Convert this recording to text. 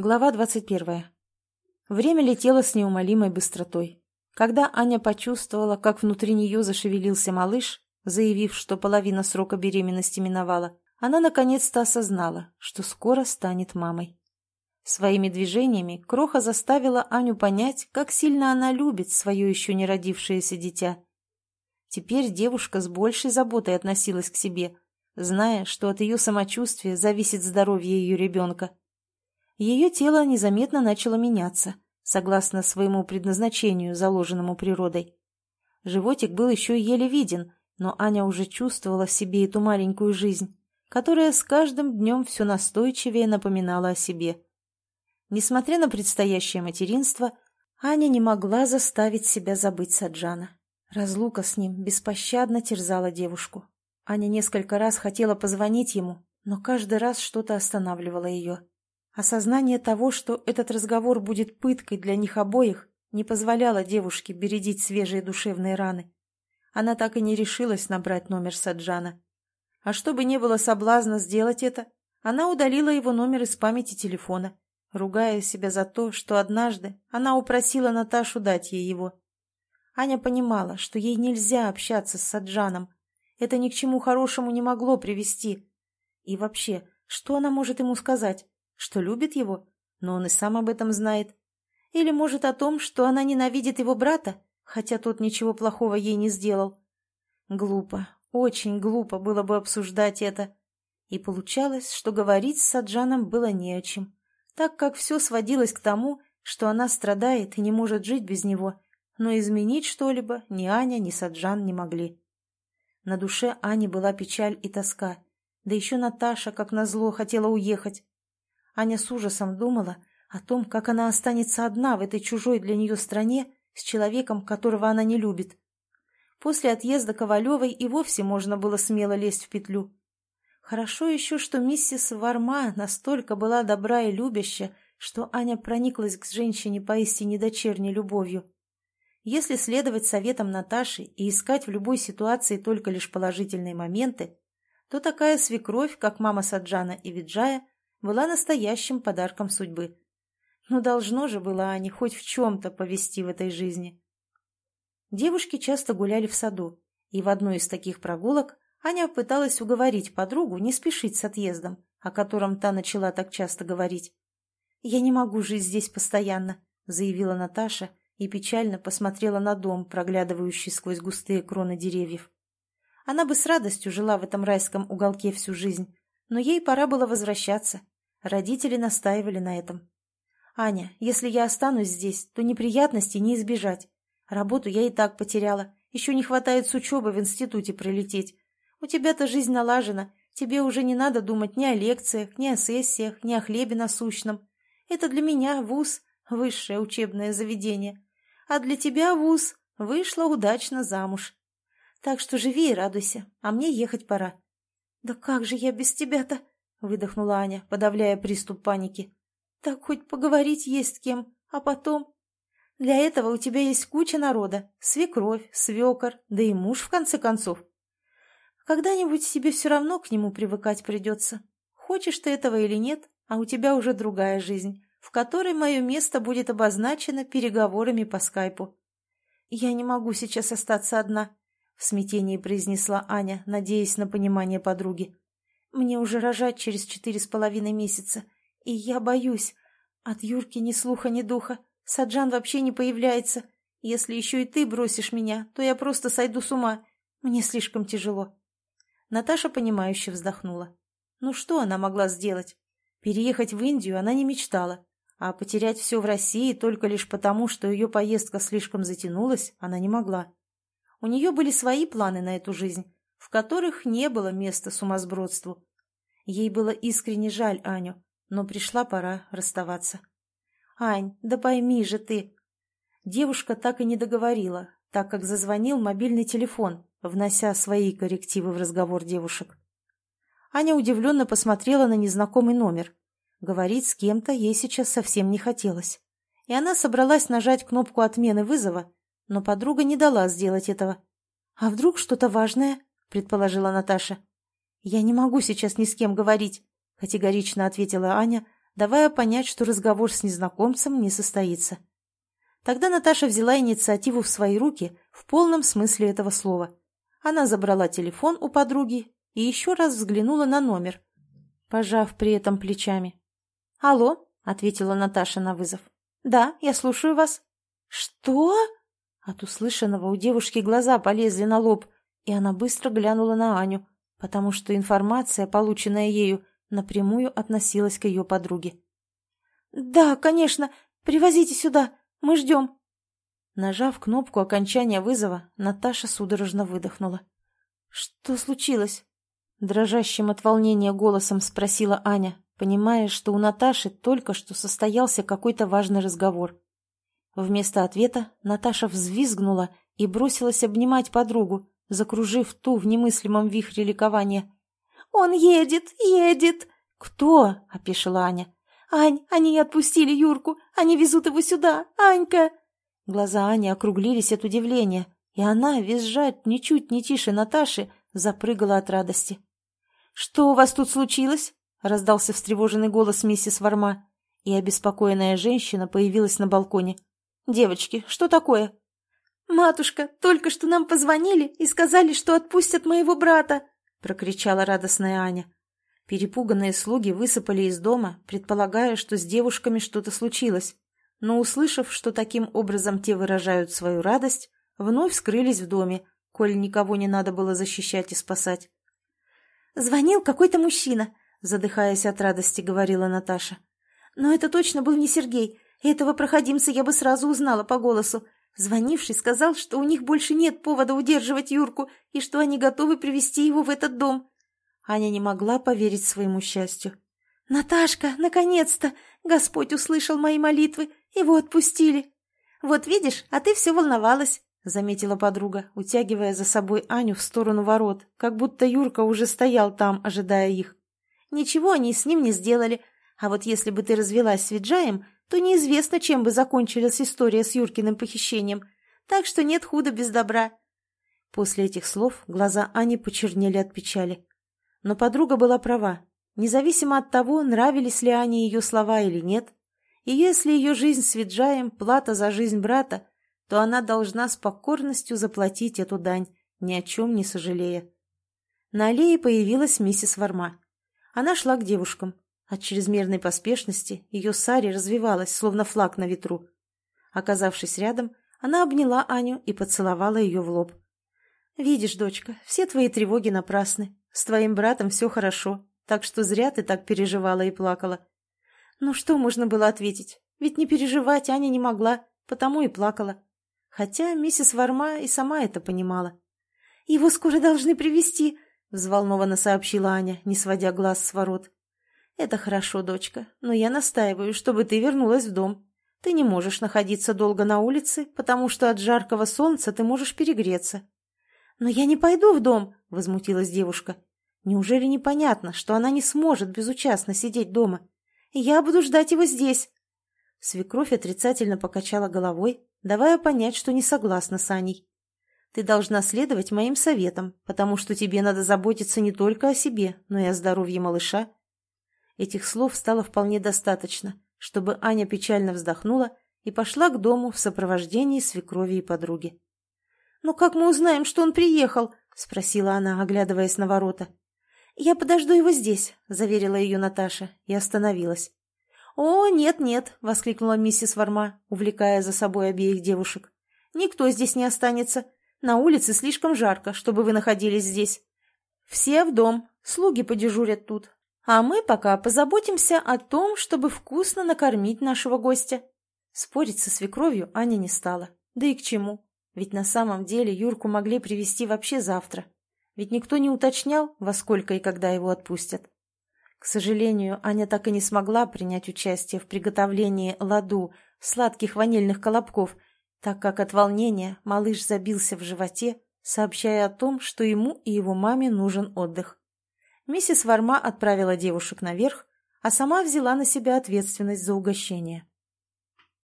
Глава 21. Время летело с неумолимой быстротой. Когда Аня почувствовала, как внутри нее зашевелился малыш, заявив, что половина срока беременности миновала, она наконец-то осознала, что скоро станет мамой. Своими движениями Кроха заставила Аню понять, как сильно она любит свое еще не родившееся дитя. Теперь девушка с большей заботой относилась к себе, зная, что от ее самочувствия зависит здоровье ее ребенка. Ее тело незаметно начало меняться, согласно своему предназначению, заложенному природой. Животик был еще еле виден, но Аня уже чувствовала в себе эту маленькую жизнь, которая с каждым днем все настойчивее напоминала о себе. Несмотря на предстоящее материнство, Аня не могла заставить себя забыть Саджана. Разлука с ним беспощадно терзала девушку. Аня несколько раз хотела позвонить ему, но каждый раз что-то останавливало ее. Осознание того, что этот разговор будет пыткой для них обоих, не позволяло девушке бередить свежие душевные раны. Она так и не решилась набрать номер Саджана. А чтобы не было соблазна сделать это, она удалила его номер из памяти телефона, ругая себя за то, что однажды она упросила Наташу дать ей его. Аня понимала, что ей нельзя общаться с Саджаном. Это ни к чему хорошему не могло привести. И вообще, что она может ему сказать? Что любит его, но он и сам об этом знает. Или, может, о том, что она ненавидит его брата, хотя тот ничего плохого ей не сделал. Глупо, очень глупо было бы обсуждать это. И получалось, что говорить с Саджаном было не о чем, так как все сводилось к тому, что она страдает и не может жить без него, но изменить что-либо ни Аня, ни Саджан не могли. На душе Ани была печаль и тоска, да еще Наташа, как назло, хотела уехать. Аня с ужасом думала о том, как она останется одна в этой чужой для нее стране с человеком, которого она не любит. После отъезда Ковалевой и вовсе можно было смело лезть в петлю. Хорошо еще, что миссис Варма настолько была добра и любяща, что Аня прониклась к женщине поистине дочерней любовью. Если следовать советам Наташи и искать в любой ситуации только лишь положительные моменты, то такая свекровь, как мама Саджана и Виджая, была настоящим подарком судьбы. Но должно же было Ане хоть в чем-то повести в этой жизни. Девушки часто гуляли в саду, и в одной из таких прогулок Аня пыталась уговорить подругу не спешить с отъездом, о котором та начала так часто говорить. «Я не могу жить здесь постоянно», — заявила Наташа и печально посмотрела на дом, проглядывающий сквозь густые кроны деревьев. Она бы с радостью жила в этом райском уголке всю жизнь, но ей пора было возвращаться. Родители настаивали на этом. «Аня, если я останусь здесь, то неприятностей не избежать. Работу я и так потеряла. Еще не хватает с учебы в институте пролететь. У тебя-то жизнь налажена. Тебе уже не надо думать ни о лекциях, ни о сессиях, ни о хлебе насущном. Это для меня вуз, высшее учебное заведение. А для тебя вуз, вышла удачно замуж. Так что живи и радуйся, а мне ехать пора. «Да как же я без тебя-то?» — выдохнула Аня, подавляя приступ паники. «Так хоть поговорить есть с кем, а потом...» «Для этого у тебя есть куча народа, свекровь, свекор, да и муж, в конце концов. Когда-нибудь тебе все равно к нему привыкать придется. Хочешь ты этого или нет, а у тебя уже другая жизнь, в которой мое место будет обозначено переговорами по скайпу. Я не могу сейчас остаться одна в смятении произнесла Аня, надеясь на понимание подруги. «Мне уже рожать через четыре с половиной месяца, и я боюсь. От Юрки ни слуха, ни духа. Саджан вообще не появляется. Если еще и ты бросишь меня, то я просто сойду с ума. Мне слишком тяжело». Наташа, понимающе вздохнула. Ну что она могла сделать? Переехать в Индию она не мечтала, а потерять все в России только лишь потому, что ее поездка слишком затянулась, она не могла. У нее были свои планы на эту жизнь, в которых не было места сумасбродству. Ей было искренне жаль Аню, но пришла пора расставаться. «Ань, да пойми же ты!» Девушка так и не договорила, так как зазвонил мобильный телефон, внося свои коррективы в разговор девушек. Аня удивленно посмотрела на незнакомый номер. Говорить с кем-то ей сейчас совсем не хотелось. И она собралась нажать кнопку отмены вызова, но подруга не дала сделать этого. «А вдруг что-то важное?» — предположила Наташа. «Я не могу сейчас ни с кем говорить», — категорично ответила Аня, давая понять, что разговор с незнакомцем не состоится. Тогда Наташа взяла инициативу в свои руки в полном смысле этого слова. Она забрала телефон у подруги и еще раз взглянула на номер, пожав при этом плечами. «Алло», — ответила Наташа на вызов. «Да, я слушаю вас». «Что?» От услышанного у девушки глаза полезли на лоб, и она быстро глянула на Аню, потому что информация, полученная ею, напрямую относилась к ее подруге. «Да, конечно, привозите сюда, мы ждем». Нажав кнопку окончания вызова, Наташа судорожно выдохнула. «Что случилось?» Дрожащим от волнения голосом спросила Аня, понимая, что у Наташи только что состоялся какой-то важный разговор. Вместо ответа Наташа взвизгнула и бросилась обнимать подругу, закружив ту в немыслимом вихре ликования. «Он едет, едет!» «Кто?» — опешила Аня. «Ань, они отпустили Юрку! Они везут его сюда! Анька!» Глаза Ани округлились от удивления, и она, визжать ничуть не тише Наташи, запрыгала от радости. «Что у вас тут случилось?» — раздался встревоженный голос миссис Варма, и обеспокоенная женщина появилась на балконе. «Девочки, что такое?» «Матушка, только что нам позвонили и сказали, что отпустят моего брата!» — прокричала радостная Аня. Перепуганные слуги высыпали из дома, предполагая, что с девушками что-то случилось, но, услышав, что таким образом те выражают свою радость, вновь скрылись в доме, коль никого не надо было защищать и спасать. «Звонил какой-то мужчина», — задыхаясь от радости, говорила Наташа. «Но это точно был не Сергей. Этого проходимца я бы сразу узнала по голосу. Звонивший сказал, что у них больше нет повода удерживать Юрку и что они готовы привести его в этот дом». Аня не могла поверить своему счастью. «Наташка, наконец-то! Господь услышал мои молитвы, его отпустили. Вот видишь, а ты все волновалась. — заметила подруга, утягивая за собой Аню в сторону ворот, как будто Юрка уже стоял там, ожидая их. «Ничего они с ним не сделали, а вот если бы ты развелась с Виджаем, то неизвестно, чем бы закончилась история с Юркиным похищением, так что нет худа без добра». После этих слов глаза Ани почернели от печали. Но подруга была права. Независимо от того, нравились ли Ане ее слова или нет, и если ее жизнь с Виджаем – плата за жизнь брата, то она должна с покорностью заплатить эту дань, ни о чем не сожалея. На аллее появилась миссис Варма. Она шла к девушкам. От чрезмерной поспешности ее сари развивалась, словно флаг на ветру. Оказавшись рядом, она обняла Аню и поцеловала ее в лоб. «Видишь, дочка, все твои тревоги напрасны. С твоим братом все хорошо, так что зря ты так переживала и плакала». Ну что можно было ответить? Ведь не переживать Аня не могла, потому и плакала. Хотя миссис Варма и сама это понимала. «Его скоро должны привести, взволнованно сообщила Аня, не сводя глаз с ворот. «Это хорошо, дочка, но я настаиваю, чтобы ты вернулась в дом. Ты не можешь находиться долго на улице, потому что от жаркого солнца ты можешь перегреться». «Но я не пойду в дом», — возмутилась девушка. «Неужели непонятно, что она не сможет безучастно сидеть дома? Я буду ждать его здесь». Свекровь отрицательно покачала головой, давая понять, что не согласна с Аней. «Ты должна следовать моим советам, потому что тебе надо заботиться не только о себе, но и о здоровье малыша». Этих слов стало вполне достаточно, чтобы Аня печально вздохнула и пошла к дому в сопровождении свекрови и подруги. «Но как мы узнаем, что он приехал?» — спросила она, оглядываясь на ворота. «Я подожду его здесь», — заверила ее Наташа и остановилась. «О, нет-нет!» — воскликнула миссис Варма, увлекая за собой обеих девушек. «Никто здесь не останется. На улице слишком жарко, чтобы вы находились здесь. Все в дом, слуги подежурят тут. А мы пока позаботимся о том, чтобы вкусно накормить нашего гостя». Спорить со свекровью Аня не стала. Да и к чему? Ведь на самом деле Юрку могли привести вообще завтра. Ведь никто не уточнял, во сколько и когда его отпустят. К сожалению, Аня так и не смогла принять участие в приготовлении ладу, сладких ванильных колобков, так как от волнения малыш забился в животе, сообщая о том, что ему и его маме нужен отдых. Миссис Варма отправила девушек наверх, а сама взяла на себя ответственность за угощение.